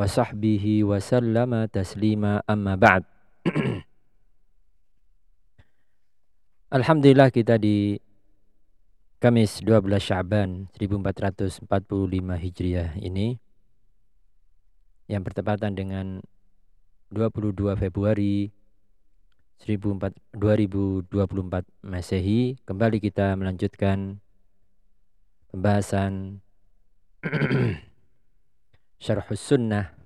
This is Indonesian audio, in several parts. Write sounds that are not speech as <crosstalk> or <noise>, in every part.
wa sahbihi wa sallama taslima amma ba'd. <clears throat> Alhamdulillah kita di Kamis 12 Syaban 1445 Hijriah ini yang bertepatan dengan 22 Februari 2024 Masehi kembali kita melanjutkan pembahasan <clears throat> Syarhus Sunnah.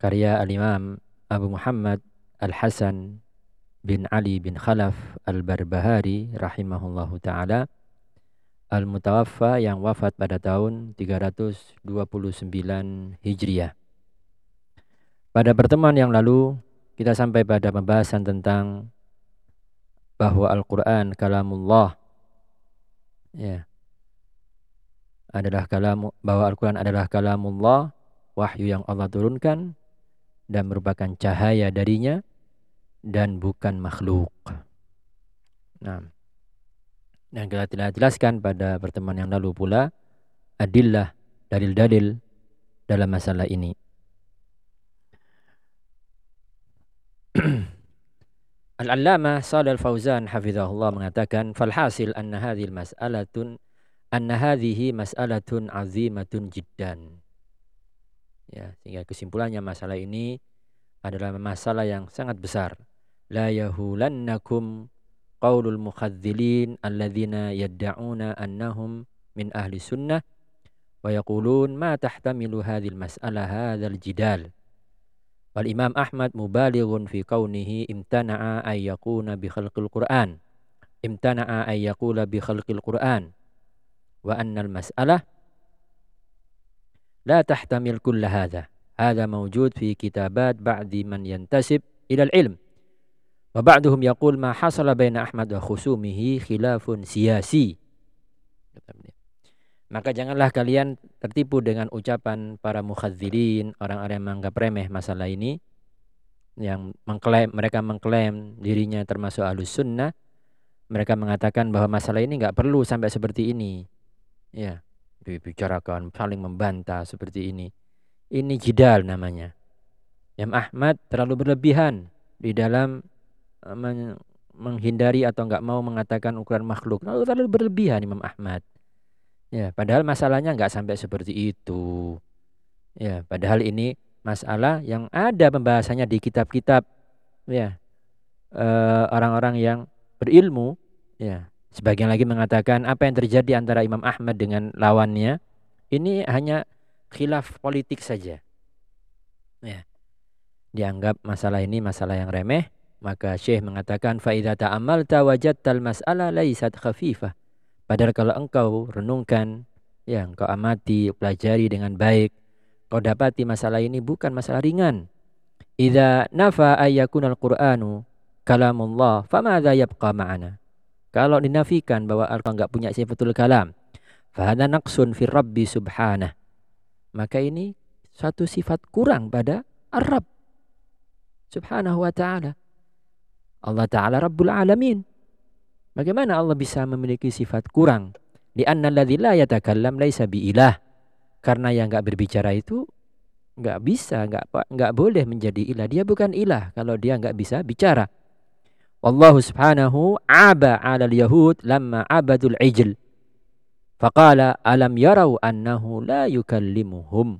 Karya Al-Imam Abu Muhammad Al-Hasan bin Ali bin Khalaf Al-Barbahari rahimahullahu taala. Al-Mutawaffa yang wafat pada tahun 329 Hijriah. Pada pertemuan yang lalu kita sampai pada pembahasan tentang bahwa Al-Qur'an kalamullah. Ya adalah kalam bahwa Al-Qur'an adalah kalamullah, wahyu yang Allah turunkan dan merupakan cahaya darinya dan bukan makhluk. Nah, dan kita telah jelaskan pada pertemuan yang lalu pula adillah dalil-dalil dalam masalah ini. <clears throat> Al-Allamah Shalal Fauzan hafizahullah mengatakan falhasil anna hadhil mas'alatun anna hadhihi mas'alatun azimatun jiddan. Ya, sehingga kesimpulannya masalah ini adalah masalah yang sangat besar. La yahulannakum qaulul mukhadzilin alladzina yadda'una annahum min ahli sunnah wa yaqulun ma tahtamilu hadhil mas'alah hadzal jidal. Wal Imam Ahmad mubalighun fi kaunihi imtana'a ay yakuna bi khalqil Qur'an. Imtana'a ay yaqula bi khalqil Qur'an wa annal mas'alah la tahtamil kulla hadha. Hadha mawjud fi kitabat ba'di man yantasib ila al-ilm. Wa ba'duhum yaqul ma hasala baina Ahmad wa khusumihi khilafun siyasi. Maka janganlah kalian tertipu dengan ucapan para mukhadzilin, orang-orang yang menganggap remeh masalah ini yang mengklaim mereka mengklaim dirinya termasuk ahlus sunnah mereka mengatakan bahwa masalah ini nggak perlu sampai seperti ini ya dibicarakan saling membantah seperti ini. Ini jidal namanya. Yang Ahmad terlalu berlebihan di dalam eh, men menghindari atau nggak mau mengatakan ukuran makhluk. Terlalu, terlalu berlebihan Imam Ahmad. Ya padahal masalahnya nggak sampai seperti itu. Ya padahal ini masalah yang ada pembahasannya di kitab-kitab ya eh, orang-orang uh, yang berilmu. Ya Sebagian lagi mengatakan apa yang terjadi antara Imam Ahmad dengan lawannya ini hanya khilaf politik saja. Ya. Dianggap masalah ini masalah yang remeh, maka Syekh mengatakan fa idza ta'amalta wajadtal mas'ala laysat khafifah. Padahal kalau engkau renungkan, ya engkau amati, pelajari dengan baik, kau dapati masalah ini bukan masalah ringan. Idza nafa ayyakunal Qur'anu kalamullah, famadza yabqa ma'ana? Kalau dinafikan bahwa Al-Quran enggak punya sifatul kalam, fahada naqsun fi Rabbi subhanah. Maka ini satu sifat kurang pada Ar-Rabb subhanahu wa ta'ala. Allah ta'ala Rabbul Alamin. Bagaimana Allah bisa memiliki sifat kurang? Lianna alladhi la yatakallam laisa ilah. Karena yang enggak berbicara itu enggak bisa, enggak enggak boleh menjadi ilah. Dia bukan ilah kalau dia enggak bisa bicara. Wallahu subhanahu aba 'alal yahud lamma abadul ijl. Faqala alam yarau annahu la yukallimuhum.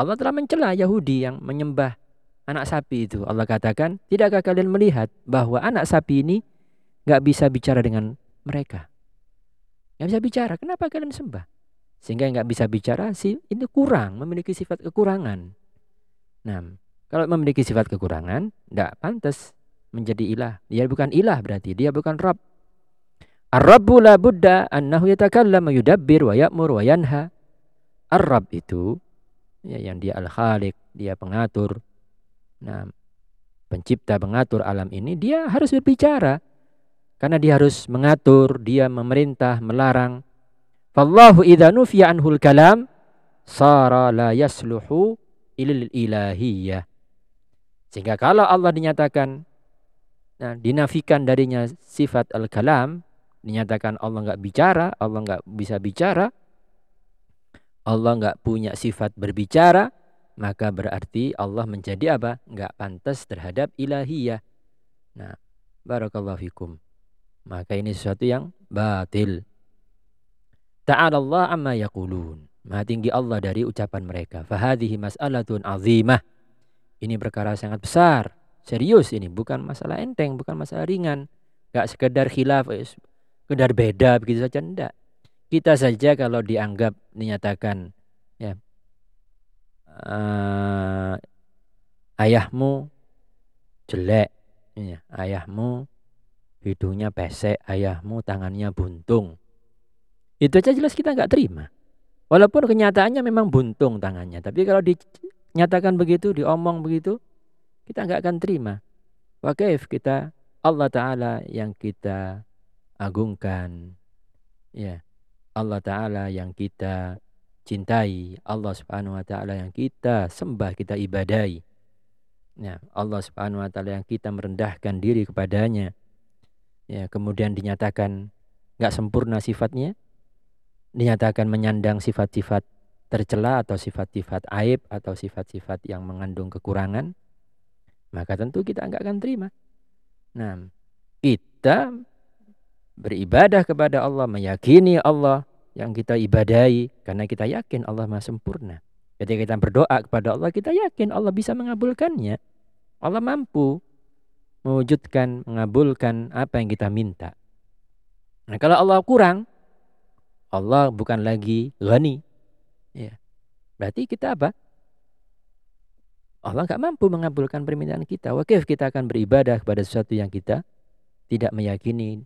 Allah telah mencela Yahudi yang menyembah anak sapi itu. Allah katakan, tidakkah kalian melihat bahwa anak sapi ini nggak bisa bicara dengan mereka? Nggak bisa bicara. Kenapa kalian sembah? Sehingga nggak bisa bicara, sih ini kurang, memiliki sifat kekurangan. Nah, kalau memiliki sifat kekurangan, tidak pantas menjadi ilah. Dia bukan ilah berarti, dia bukan Rabb. Ar-Rabbu la buddha annahu yatakallam yudabbir wa ya'mur wa yanha. Ar-Rabb itu ya, yang dia al-khaliq, dia pengatur. Nah, pencipta pengatur alam ini dia harus berbicara karena dia harus mengatur, dia memerintah, melarang. Fallahu idza nufiya anhul kalam sara la yasluhu ilal ilahiyah. Sehingga kalau Allah dinyatakan nah, dinafikan darinya sifat al-kalam, dinyatakan Allah nggak bicara, Allah nggak bisa bicara, Allah nggak punya sifat berbicara, maka berarti Allah menjadi apa? Nggak pantas terhadap ilahiyah. Nah, barakallahu fikum. Maka ini sesuatu yang batil. Ta'ala Allah amma yaqulun. Maha tinggi Allah dari ucapan mereka. Fahadihi mas'alatun azimah. Ini perkara sangat besar. Serius ini. Bukan masalah enteng. Bukan masalah ringan. Gak sekedar khilaf. Eh, sekedar beda begitu saja. Tidak. Kita saja kalau dianggap dinyatakan ya uh, ayahmu jelek ya, ayahmu hidungnya pesek ayahmu tangannya buntung itu aja jelas kita nggak terima walaupun kenyataannya memang buntung tangannya tapi kalau dinyatakan begitu diomong begitu kita nggak akan terima. Wakaif kita? Allah Ta'ala yang kita agungkan. Ya. Allah Ta'ala yang kita cintai, Allah Subhanahu wa taala yang kita sembah, kita ibadahi. Ya, Allah Subhanahu wa taala yang kita merendahkan diri kepadanya. Ya, kemudian dinyatakan nggak sempurna sifatnya, dinyatakan menyandang sifat-sifat tercela atau sifat-sifat aib atau sifat-sifat yang mengandung kekurangan, maka tentu kita nggak akan terima. Nah, kita beribadah kepada Allah, meyakini Allah yang kita ibadahi karena kita yakin Allah Maha sempurna. Ketika kita berdoa kepada Allah, kita yakin Allah bisa mengabulkannya. Allah mampu mewujudkan, mengabulkan apa yang kita minta. Nah, kalau Allah kurang, Allah bukan lagi ghani. Ya. Berarti kita apa? Allah nggak mampu mengabulkan permintaan kita. Wakif kita akan beribadah kepada sesuatu yang kita tidak meyakini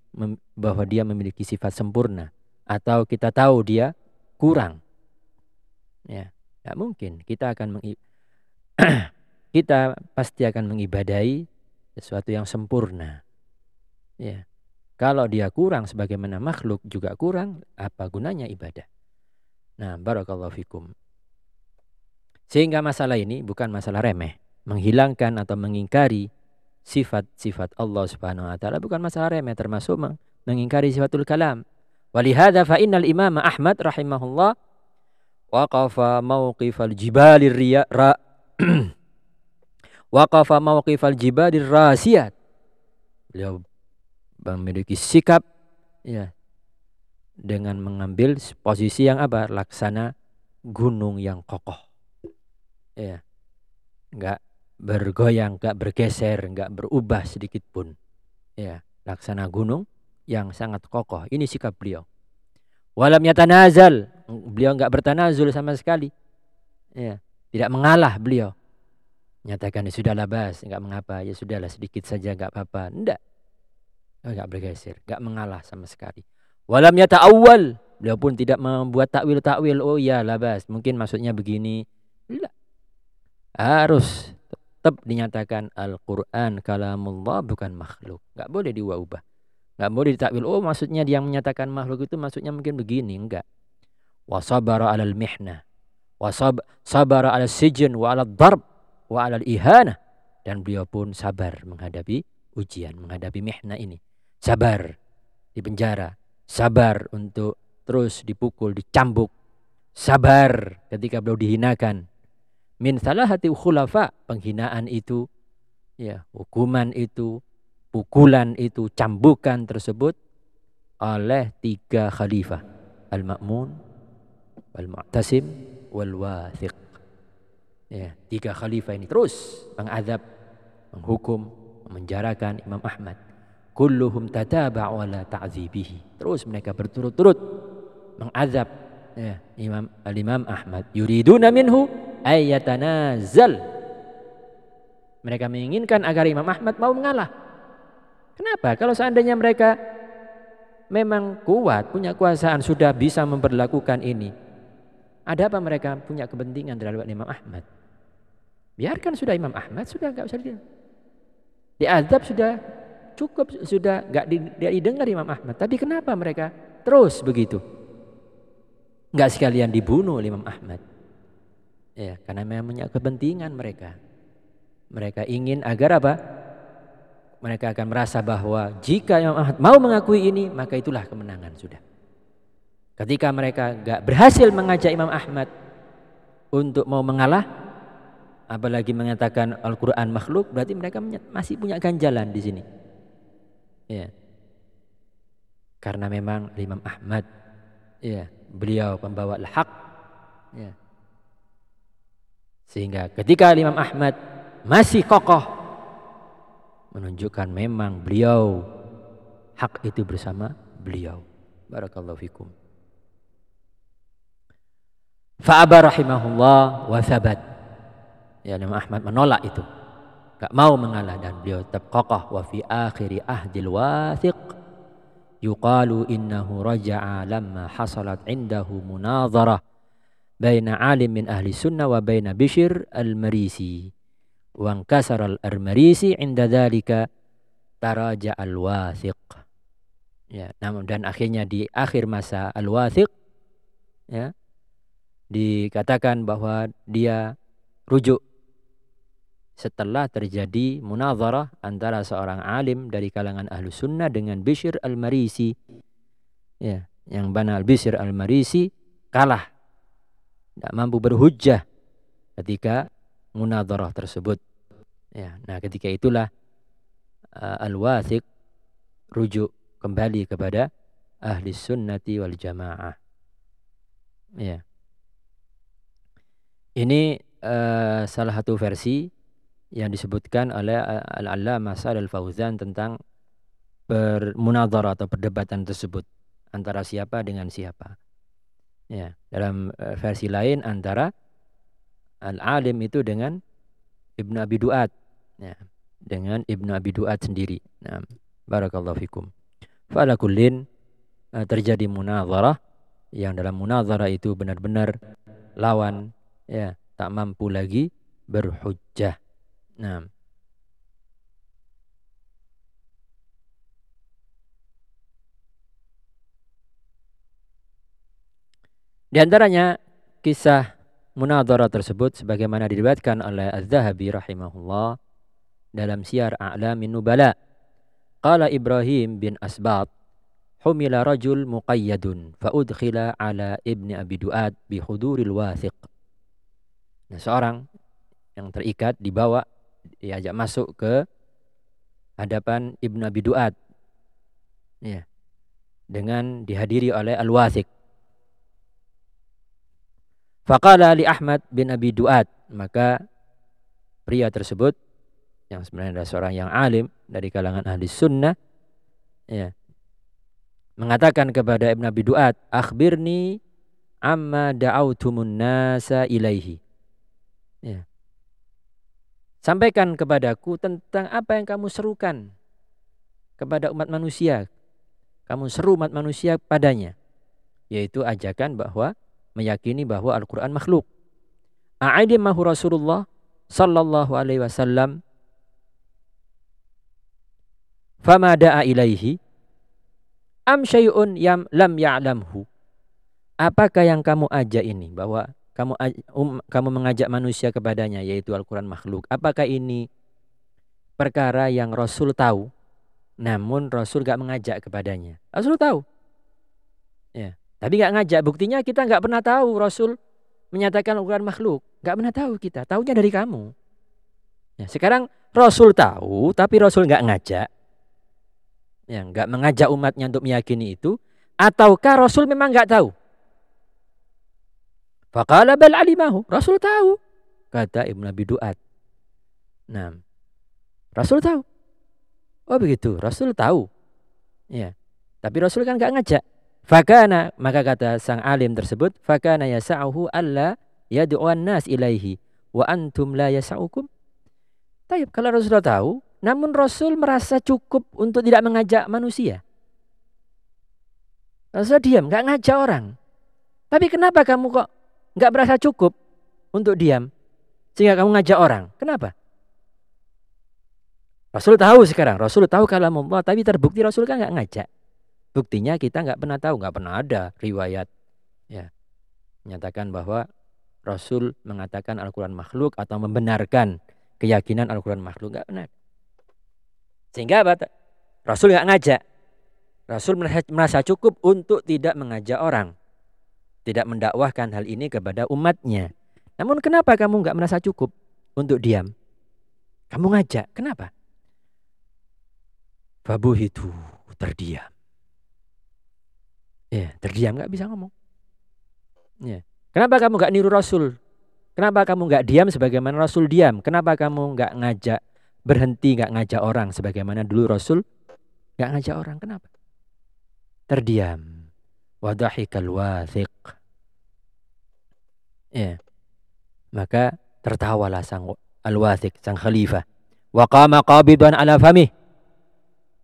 bahwa dia memiliki sifat sempurna atau kita tahu dia kurang. Ya, tidak mungkin kita akan <clears throat> kita pasti akan mengibadahi sesuatu yang sempurna. Ya. Kalau dia kurang sebagaimana makhluk juga kurang, apa gunanya ibadah? Nah, barakallahu fikum. Sehingga masalah ini bukan masalah remeh, menghilangkan atau mengingkari sifat-sifat Allah Subhanahu wa taala bukan masalah remeh termasuk mengingkari sifatul kalam. Walihada fa innal Imam Ahmad rahimahullah waqafa mauqifal jibalir riya ra <clears throat> waqafa mauqifal jibalir rasiyat. Beliau memiliki sikap ya dengan mengambil posisi yang apa? Laksana gunung yang kokoh. Ya. Enggak bergoyang, nggak bergeser, nggak berubah sedikit pun. Ya, laksana gunung yang sangat kokoh. Ini sikap beliau. Walam yatanazal, beliau nggak bertanazul sama sekali. Ya, tidak mengalah beliau. Nyatakan ya sudahlah bas, nggak mengapa, ya sudahlah sedikit saja nggak apa-apa. Enggak. Enggak bergeser, nggak mengalah sama sekali. Walam awal, beliau pun tidak membuat takwil-takwil. Oh ya labas, mungkin maksudnya begini. Tidak. Harus tetap dinyatakan Al-Quran kalamullah bukan makhluk. Nggak boleh diubah-ubah. Nggak boleh ditakwil. Oh maksudnya dia menyatakan makhluk itu maksudnya mungkin begini. Enggak. Wasabara alal mihna. Wasab sabara alal sijin wa alal darb wa alal ihana. Dan beliau pun sabar menghadapi ujian, menghadapi mihna ini. Sabar di penjara. Sabar untuk terus dipukul, dicambuk. Sabar ketika beliau dihinakan min salahati khulafa penghinaan itu ya hukuman itu pukulan itu cambukan tersebut oleh tiga khalifah al-ma'mun wal-mu'tasim wal-wathiq. Ya tiga khalifah ini terus mengadab menghukum memenjarakan Imam Ahmad. Kulluhum tataba'u ala ta'zibihi terus mereka berturut-turut mengadab ya Imam al-Imam Ahmad. Yuriduna minhu ayatanazal. Mereka menginginkan agar Imam Ahmad mau mengalah. Kenapa? Kalau seandainya mereka memang kuat, punya kuasaan, sudah bisa memperlakukan ini. Ada apa mereka punya kepentingan terhadap Imam Ahmad? Biarkan sudah Imam Ahmad sudah nggak usah di diadab sudah cukup sudah nggak didengar Imam Ahmad. Tapi kenapa mereka terus begitu? Nggak sekalian dibunuh Imam Ahmad. Ya, karena memang punya kepentingan mereka. Mereka ingin agar apa? Mereka akan merasa bahwa jika Imam Ahmad mau mengakui ini, maka itulah kemenangan sudah. Ketika mereka gak berhasil mengajak Imam Ahmad untuk mau mengalah, apalagi mengatakan Al-Quran makhluk, berarti mereka masih punya ganjalan di sini. Ya. Karena memang Imam Ahmad, ya, beliau pembawa al-haq, ya, sehingga ketika Imam Ahmad masih kokoh menunjukkan memang beliau hak itu bersama beliau. Barakallahu fikum. Fa'aba rahimahullah wa thabat. Ya Imam Ahmad menolak itu. Gak mau mengalah dan beliau tetap kokoh wa fi akhiri ahdil wathiq yuqalu innahu raja'a lamma hasalat indahu munadharah baina alim min ahli sunnah wa baina Bishr al-Marisi. Wa kasar al-Marisi inda dhalika taraja al-wathiq. Ya, namun dan akhirnya di akhir masa al-wathiq ya dikatakan bahwa dia rujuk setelah terjadi munazarah antara seorang alim dari kalangan ahlu sunnah dengan Bishr al-Marisi ya yang Bana al-Bishr al-Marisi kalah tidak mampu berhujjah ketika munadharah tersebut. Ya, nah ketika itulah uh, al-wathiq rujuk kembali kepada ahli sunnati wal jamaah. Ya. Ini uh, salah satu versi yang disebutkan oleh uh, Al-Allamah al Fauzan tentang bermunadharah atau perdebatan tersebut antara siapa dengan siapa. Ya, dalam uh, versi lain antara al-alim itu dengan Ibnu Abi Duat. Ya, dengan Ibnu Abi Duat sendiri. Nah, barakallahu fikum. Fala kullin uh, terjadi munazarah yang dalam munazarah itu benar-benar lawan ya tak mampu lagi berhujjah. Nah, Di antaranya kisah munadharah tersebut sebagaimana diriwayatkan oleh Az-Zahabi rahimahullah dalam Syiar A'lamin Nubala. Qala Ibrahim bin Asbat humila rajul muqayyadun fa udkhila ala ibni Abi Duad bi huduril wathiq. Nah, seorang yang terikat dibawa diajak masuk ke hadapan Ibnu Abi Duad. Ya. Dengan dihadiri oleh Al-Wathiq. Faqala li Ahmad bin Abi Duat. Maka pria tersebut yang sebenarnya adalah seorang yang alim dari kalangan ahli sunnah ya, mengatakan kepada Ibn Abi Duat, "Akhbirni amma da'autumun nasa ilaihi." Ya. Sampaikan kepadaku tentang apa yang kamu serukan kepada umat manusia. Kamu seru umat manusia padanya, yaitu ajakan bahwa meyakini bahwa Al-Quran makhluk. mahu Rasulullah sallallahu alaihi wasallam fama da'a ilaihi am syai'un yam lam ya'lamhu. Apakah yang kamu ajak ini bahwa kamu um, kamu mengajak manusia kepadanya yaitu Al-Qur'an makhluk? Apakah ini perkara yang Rasul tahu namun Rasul gak mengajak kepadanya? Rasul tahu tapi nggak ngajak. Buktinya kita nggak pernah tahu Rasul menyatakan ukuran makhluk. Nggak pernah tahu kita. Tahunya dari kamu. Ya, sekarang Rasul tahu, tapi Rasul nggak ngajak. Ya, nggak mengajak umatnya untuk meyakini itu. Ataukah Rasul memang nggak tahu? Fakala bal alimahu. Rasul tahu. Kata Ibn Abi Duat. Nah, Rasul tahu. Oh begitu, Rasul tahu. Ya. Tapi Rasul kan nggak ngajak. Fakana maka kata sang alim tersebut fakana yasa'uhu alla yad'uan nas ilaihi wa antum la yasa'ukum. Taib kalau Rasulullah tahu namun Rasul merasa cukup untuk tidak mengajak manusia. Rasul diam, nggak ngajak orang. Tapi kenapa kamu kok nggak merasa cukup untuk diam sehingga kamu ngajak orang. Kenapa? Rasul tahu sekarang, Rasul tahu kalau Allah, tapi terbukti Rasul kan nggak ngajak. Buktinya kita nggak pernah tahu, nggak pernah ada riwayat ya menyatakan bahwa Rasul mengatakan Al-Quran makhluk atau membenarkan keyakinan Al-Quran makhluk nggak benar. Sehingga apa? Rasul nggak ngajak. Rasul merasa cukup untuk tidak mengajak orang, tidak mendakwahkan hal ini kepada umatnya. Namun kenapa kamu nggak merasa cukup untuk diam? Kamu ngajak, kenapa? Babu itu terdiam. Ya, terdiam nggak bisa ngomong. Ya. Kenapa kamu nggak niru Rasul? Kenapa kamu nggak diam sebagaimana Rasul diam? Kenapa kamu nggak ngajak berhenti nggak ngajak orang sebagaimana dulu Rasul nggak ngajak orang? Kenapa? Terdiam. Wadahikal wathiq. Ya. Maka tertawalah sang al-wathiq, sang khalifah. Wa qama qabidan ala famih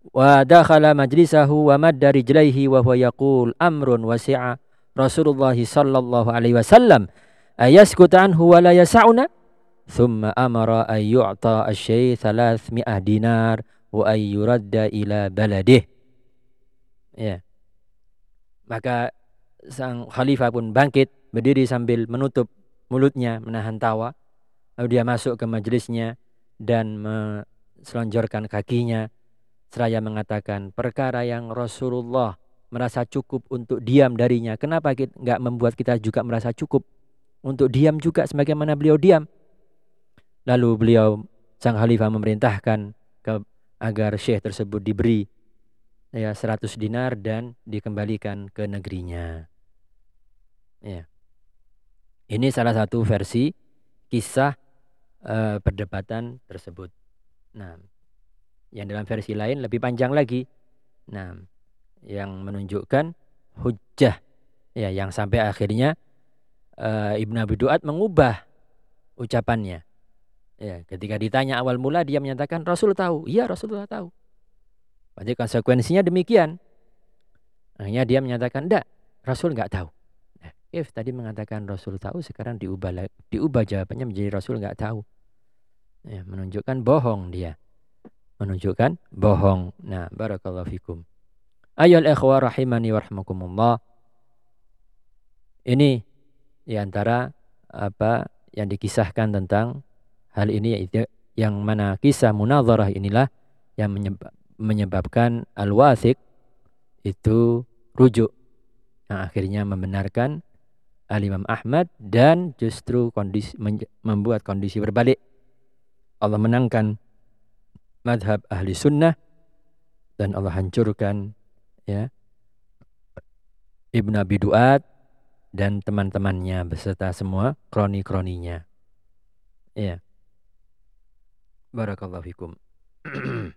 wa dakhala majlisahu wa madda rijlaihi wa huwa yaqul amrun wasi'a. Rasulullah sallallahu alaihi wasallam ayaskut anhu wa la yas'una thumma amara ay yu'ta asy-syai' 300 dinar wa ay yuradda ila baladih. Ya. Maka sang khalifah pun bangkit berdiri sambil menutup mulutnya menahan tawa. Lalu dia masuk ke majelisnya dan selonjorkan kakinya Seraya mengatakan perkara yang Rasulullah merasa cukup untuk diam darinya. Kenapa kita nggak membuat kita juga merasa cukup untuk diam juga sebagaimana beliau diam? Lalu beliau sang khalifah memerintahkan ke, agar syekh tersebut diberi ya 100 dinar dan dikembalikan ke negerinya. Ya. Ini salah satu versi kisah uh, perdebatan tersebut. Nah, yang dalam versi lain lebih panjang lagi. Nah, yang menunjukkan hujah ya yang sampai akhirnya uh, Ibnu Abi Duat mengubah ucapannya. Ya, ketika ditanya awal mula dia menyatakan Rasul tahu. Iya, Rasulullah tahu. Berarti konsekuensinya demikian. Akhirnya dia menyatakan enggak, Rasul enggak tahu. Nah, if tadi mengatakan Rasul tahu, sekarang diubah diubah jawabannya menjadi Rasul enggak tahu. Ya, menunjukkan bohong dia menunjukkan bohong. Nah, barakallahu fikum. Ayol ikhwa rahimani warahmakumullah. Ini di antara apa yang dikisahkan tentang hal ini yaitu yang mana kisah munazarah inilah yang menyebabkan al-wathiq itu rujuk yang akhirnya membenarkan Al-Imam Ahmad dan justru kondisi membuat kondisi berbalik. Allah menangkan madhab ahli sunnah dan Allah hancurkan ya Ibn Abi Duat dan teman-temannya beserta semua kroni-kroninya. Ya. Barakallahu fikum. <clears throat>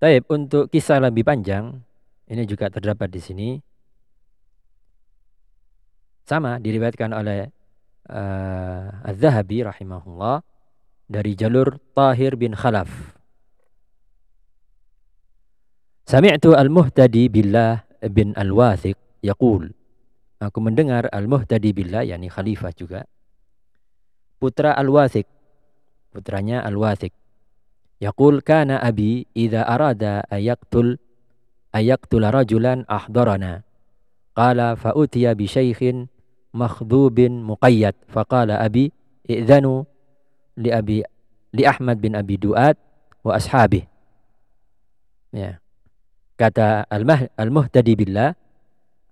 Taib untuk kisah lebih panjang ini juga terdapat di sini sama diriwayatkan oleh uh, Az-Zahabi rahimahullah dari jalur Tahir bin Khalaf. Sami'tu al-muhtadi billah bin al-wathiq yaqul. Aku mendengar al-muhtadi billah yakni khalifah juga. Putra al-wathiq. Putranya al-wathiq. Yaqul kana abi idza arada ayaqtul ayaqtul rajulan ahdarana. Qala fa utiya bi syaikhin makhdubin muqayyad. Faqala abi i'dhanu li abi li Ahmad bin Abi Duat wa ashabi ya. Kata al-muhtadi billah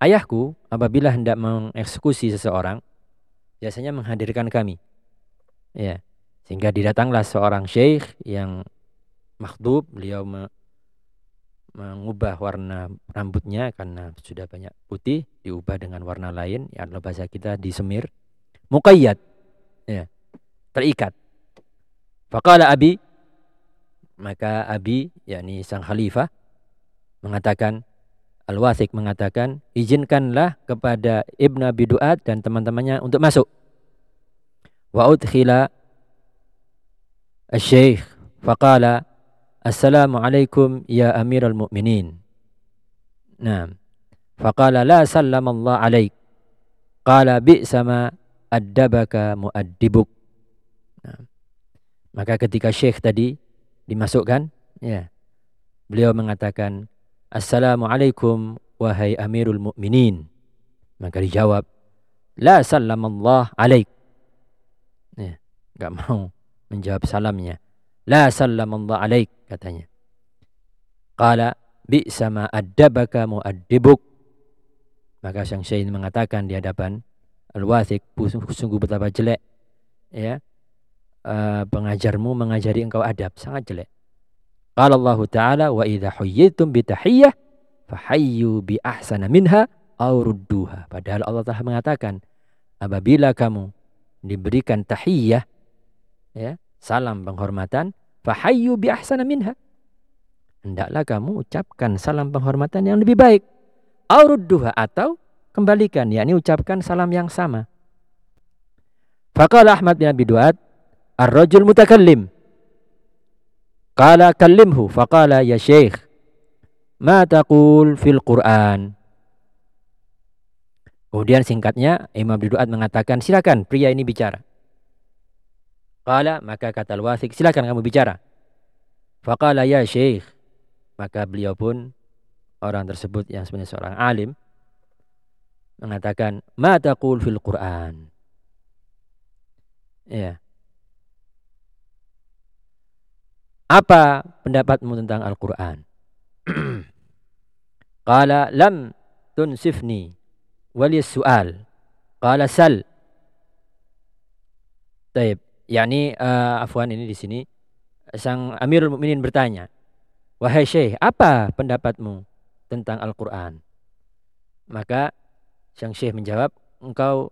ayahku apabila hendak mengeksekusi seseorang biasanya menghadirkan kami. Ya. Sehingga didatanglah seorang syekh yang makhdub beliau mengubah warna rambutnya karena sudah banyak putih diubah dengan warna lain ya kalau bahasa kita disemir muqayyad ya terikat. Faqala abi maka abi yakni sang khalifah mengatakan Al-Wasik mengatakan izinkanlah kepada Ibn Abi Duat dan teman-temannya untuk masuk. Wa udkhila asy-syekh faqala Assalamualaikum ya Amirul Mukminin. Nah, faqala la sallamallahu alaik. Qala bi'sa ma addabaka muaddibuk. Nah, maka ketika Syekh tadi dimasukkan, ya. Beliau mengatakan, Assalamualaikum wahai Amirul Mukminin. Maka dijawab, La sallamallah alaik. Ya, enggak mau menjawab salamnya. La sallamallah alaik katanya. Qala bi'sa ma addabaka muaddibuk. Maka Syekh mengatakan di hadapan Al-Wathiq, sungguh betapa jelek ya uh, pengajarmu mengajari engkau adab, sangat jelek. Qala Allah Ta'ala wa idha huyyitum bi tahiyyah fahayyu bi ahsana minha aw rudduha. Padahal Allah Ta'ala mengatakan apabila kamu diberikan tahiyyah ya, salam penghormatan fahayyu bi ahsana minha. Hendaklah kamu ucapkan salam penghormatan yang lebih baik. Aw rudduha atau kembalikan yakni ucapkan salam yang sama. Faqala Ahmad bin Abi Duat ar-rajul mutakallim Qala kallimhu faqala ya syekh ma taqul fil Qur'an Kemudian singkatnya Imam Abdul mengatakan silakan pria ini bicara. Qala maka kata al-wasik silakan kamu bicara. Faqala ya syekh maka beliau pun orang tersebut yang sebenarnya seorang alim mengatakan ma taqul fil Qur'an. Ya. Apa pendapatmu tentang Al-Quran? <clears throat> Qala lam tunsifni wali su'al. Qala sal. Taib. Yani uh, afwan ini di sini sang Amirul Mukminin bertanya, "Wahai Syekh, apa pendapatmu tentang Al-Qur'an?" Maka sang Syekh menjawab, "Engkau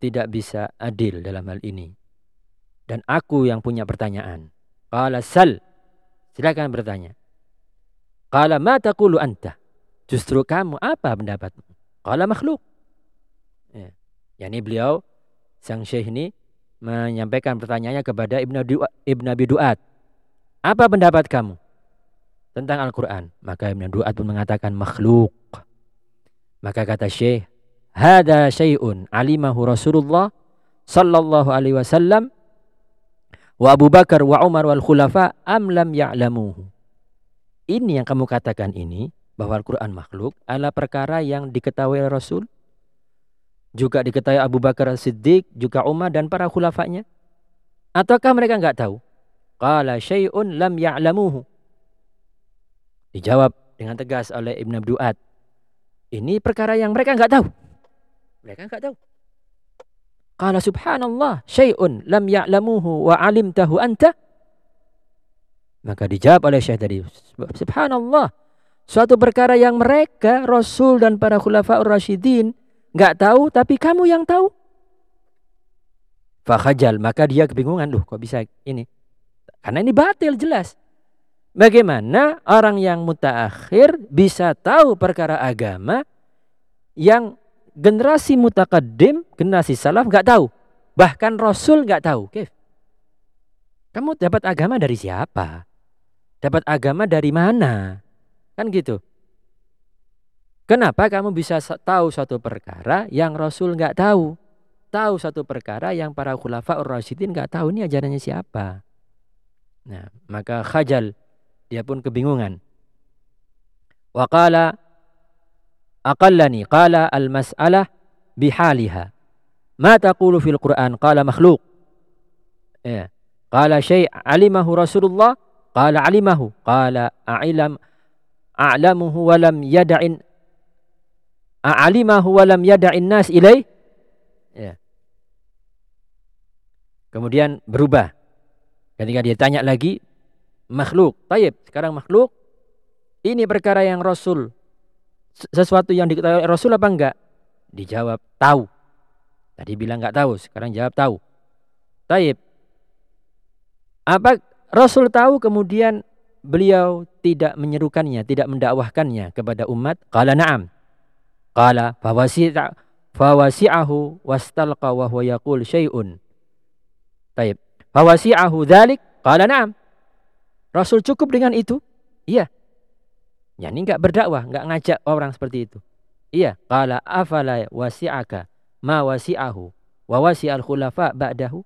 tidak bisa adil dalam hal ini. Dan aku yang punya pertanyaan." Qala sal. Silakan bertanya. Qala ma taqulu anta? Justru kamu apa pendapatmu? Qala makhluk. Ya. Yani beliau sang syekh ini menyampaikan pertanyaannya kepada Ibn, Ibn Abi Duat. Apa pendapat kamu tentang Al-Quran? Maka Ibn Duat pun mengatakan makhluk. Maka kata syekh, Hada syai'un alimahu Rasulullah sallallahu alaihi wasallam wa Abu Bakar wa Umar wal khulafa am lam ya'lamuhu. Ini yang kamu katakan ini bahwa Al-Qur'an makhluk adalah perkara yang diketahui oleh Rasul juga diketahui Abu Bakar Siddiq, juga Umar dan para khulafanya? Ataukah mereka enggak tahu? Qala syai'un lam ya'lamuhu. Dijawab dengan tegas oleh Ibn Abdu'ad. Ini perkara yang mereka enggak tahu. Mereka enggak tahu. Qala subhanallah syai'un lam ya'lamuhu wa alimtahu anta. Maka dijawab oleh Syekh tadi, subhanallah. Suatu perkara yang mereka Rasul dan para khulafaur rasyidin enggak tahu tapi kamu yang tahu. Fakhajal, maka dia kebingungan, loh kok bisa ini? Karena ini batil jelas. Bagaimana orang yang mutaakhir bisa tahu perkara agama yang generasi mutakaddim, generasi salaf nggak tahu. Bahkan Rasul nggak tahu. Kif. Kamu dapat agama dari siapa? Dapat agama dari mana? Kan gitu. Kenapa kamu bisa tahu satu perkara yang Rasul nggak tahu? Tahu satu perkara yang para khulafa rasyidin nggak tahu ini ajarannya siapa? Nah, maka khajal dia pun kebingungan. Waqala aqallani? Qala al mas'alah bihaliha. Ma taqulu fil Qur'an? Qala makhluk ya. Qala syai' alimahu Rasulullah? Qala alimahu. Qala a'lam a'lamuhu wa lam yada'in a'alimahu wa lam yada'in nas ilai ya kemudian berubah ketika dia tanya lagi makhluk taib sekarang makhluk ini perkara yang Rasul sesuatu yang diketahui Rasul apa enggak? Dijawab tahu. Tadi bilang enggak tahu, sekarang jawab tahu. Taib. Apa Rasul tahu kemudian beliau tidak menyerukannya, tidak mendakwahkannya kepada umat? Qala na'am. Qala fawasi'a fawasi'ahu wastalqa wa huwa yaqul syai'un. Taib. Fawasi'ahu dzalik? Qala na'am. Rasul cukup dengan itu? Iya. Ya ini enggak berdakwah, enggak ngajak orang seperti itu. Iya, qala afala wasi'aka ma wasi'ahu wa wasi'al khulafa ba'dahu?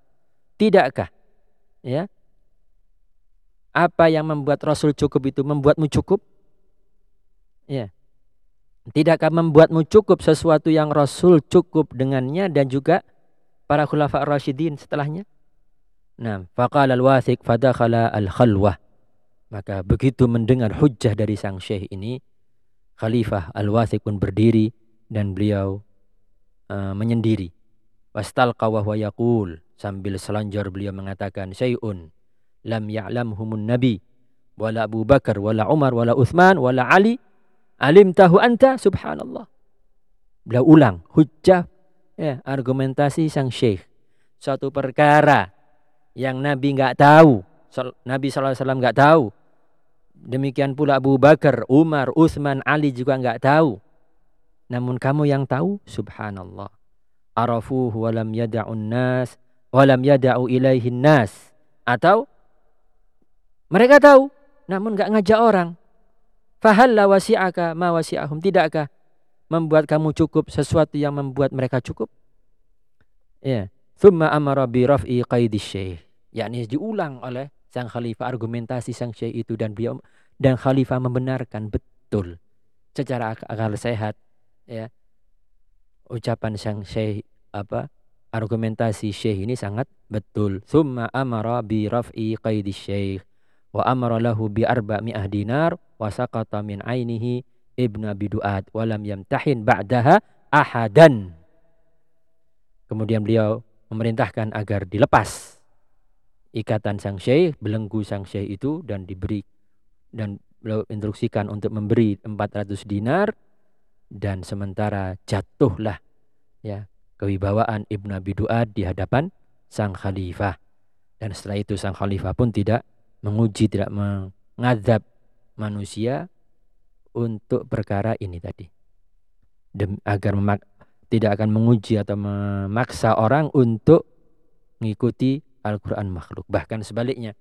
Tidakkah ya? Apa yang membuat Rasul cukup itu membuatmu cukup? Ya. Tidakkah membuatmu cukup sesuatu yang Rasul cukup dengannya dan juga para khulafa rasyidin setelahnya? Nah, faqala al-wathiq fadakhala al-khalwah. Maka begitu mendengar hujjah dari sang syekh ini, Khalifah al-wathiq pun berdiri dan beliau uh, menyendiri. Wastalqa wa yaqul sambil selanjur beliau mengatakan syai'un lam ya'lamhumun nabi wala Abu Bakar wala Umar wala Uthman wala Ali Alim tahu anta subhanallah. Beliau ulang hujjah ya, argumentasi sang syekh. Suatu perkara yang Nabi nggak tahu, Nabi SAW nggak tahu. Demikian pula Abu Bakar, Umar, Uthman, Ali juga nggak tahu. Namun kamu yang tahu, subhanallah. Arafuhu walam yada'un nas, walam yada'u ilaihin nas. Atau mereka tahu, namun nggak ngajak orang. Fahalla wasi'aka ma wasi'ahum. Tidakkah membuat kamu cukup sesuatu yang membuat mereka cukup? Ya. Thumma amara bi raf'i qaidi syekh. Yakni diulang oleh sang khalifah argumentasi sang syekh itu dan beliau dan khalifah membenarkan betul secara akal sehat ya. Ucapan sang syekh apa? Argumentasi syekh ini sangat betul. Thumma amara bi raf'i qaidi syekh wa amara lahu bi arba mi'ah dinar wa saqata min ainihi ibnu abi duat wa lam yamtahin ba'daha ahadan. Kemudian beliau memerintahkan agar dilepas ikatan sang syekh belenggu sang syekh itu dan diberi dan beliau instruksikan untuk memberi 400 dinar dan sementara jatuhlah ya kewibawaan Ibnu Abi Duad di hadapan sang khalifah. Dan setelah itu sang khalifah pun tidak menguji tidak mengadab manusia untuk perkara ini tadi. Dem, agar memak, tidak akan menguji atau memaksa orang untuk mengikuti Al-Quran makhluk. Bahkan sebaliknya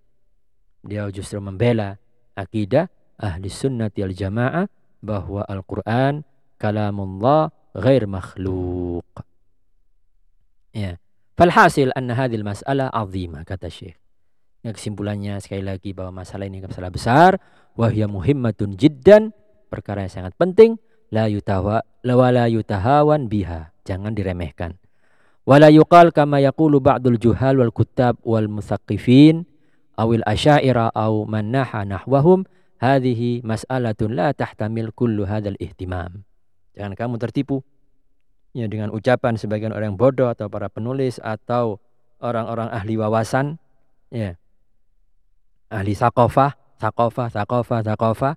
dia justru membela akidah ahli sunnati al jamaah bahwa Al-Quran kalamullah ghair makhluk ya. Falhasil anna hadhil mas'alah azimah kata Syekh Ya, kesimpulannya sekali lagi bahwa masalah ini masalah besar. Wahya muhimmatun jiddan. Perkara yang sangat penting. La yutawa, la yutahawan biha. Jangan diremehkan. Wala yuqal kama yaqulu ba'dul juhal wal kutab wal muthaqifin awil asyaira aw man naha nahwahum hadhihi mas'alatun la tahtamil kullu hadzal ihtimam. Jangan kamu tertipu ya dengan ucapan sebagian orang bodoh atau para penulis atau orang-orang ahli wawasan ya ahli sakofah, sakofah, sakofah, sakofah,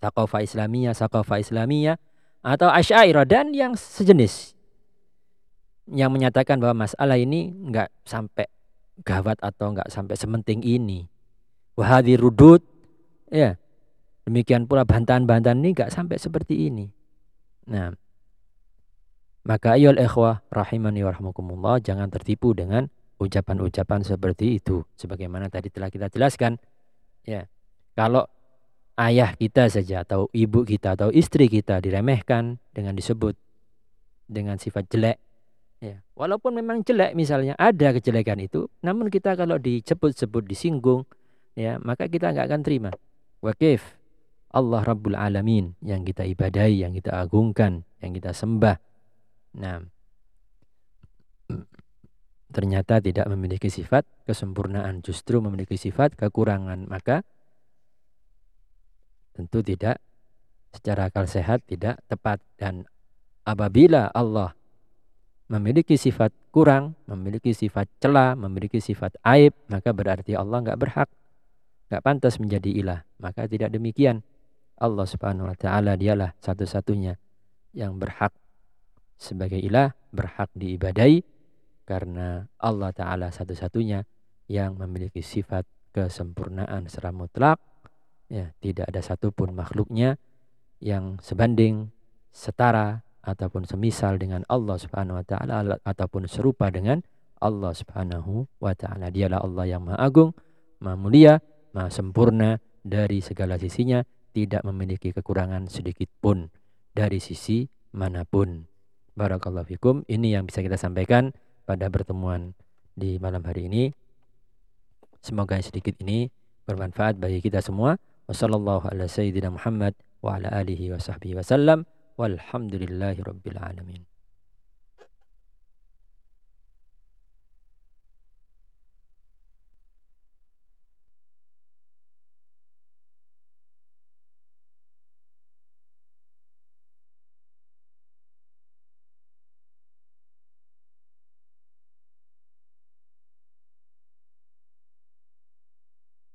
sakofah Islamiyah, sakofah Islamiyah, atau Asy'ariyah dan yang sejenis yang menyatakan bahwa masalah ini enggak sampai gawat atau enggak sampai sementing ini. Wahadi rudut, ya. Demikian pula bantahan-bantahan ini enggak sampai seperti ini. Nah, maka ayol ikhwah rahimani warahmukumullah jangan tertipu dengan ucapan-ucapan seperti itu sebagaimana tadi telah kita jelaskan. Ya kalau ayah kita saja atau ibu kita atau istri kita diremehkan dengan disebut dengan sifat jelek ya walaupun memang jelek misalnya ada kejelekan itu namun kita kalau disebut-sebut disinggung ya maka kita nggak akan terima. Wakif Allah Rabbul Alamin yang kita ibadahi yang kita agungkan yang kita sembah. Nah ternyata tidak memiliki sifat kesempurnaan, justru memiliki sifat kekurangan, maka tentu tidak secara akal sehat tidak tepat dan apabila Allah memiliki sifat kurang, memiliki sifat celah, memiliki sifat aib, maka berarti Allah nggak berhak, nggak pantas menjadi ilah. Maka tidak demikian. Allah Subhanahu wa taala dialah satu-satunya yang berhak sebagai ilah, berhak diibadai karena Allah Ta'ala satu-satunya yang memiliki sifat kesempurnaan secara mutlak ya tidak ada satupun makhluknya yang sebanding setara ataupun semisal dengan Allah Subhanahu wa taala ataupun serupa dengan Allah Subhanahu wa taala. Dialah Allah yang Maha Agung, Maha Mulia maha sempurna dari segala sisinya, tidak memiliki kekurangan sedikit pun dari sisi mana pun. Barakallahu fikum. Ini yang bisa kita sampaikan pada pertemuan di malam hari ini. Semoga sedikit ini bermanfaat bagi kita semua. Wassallallahu ala sayyidina Muhammad.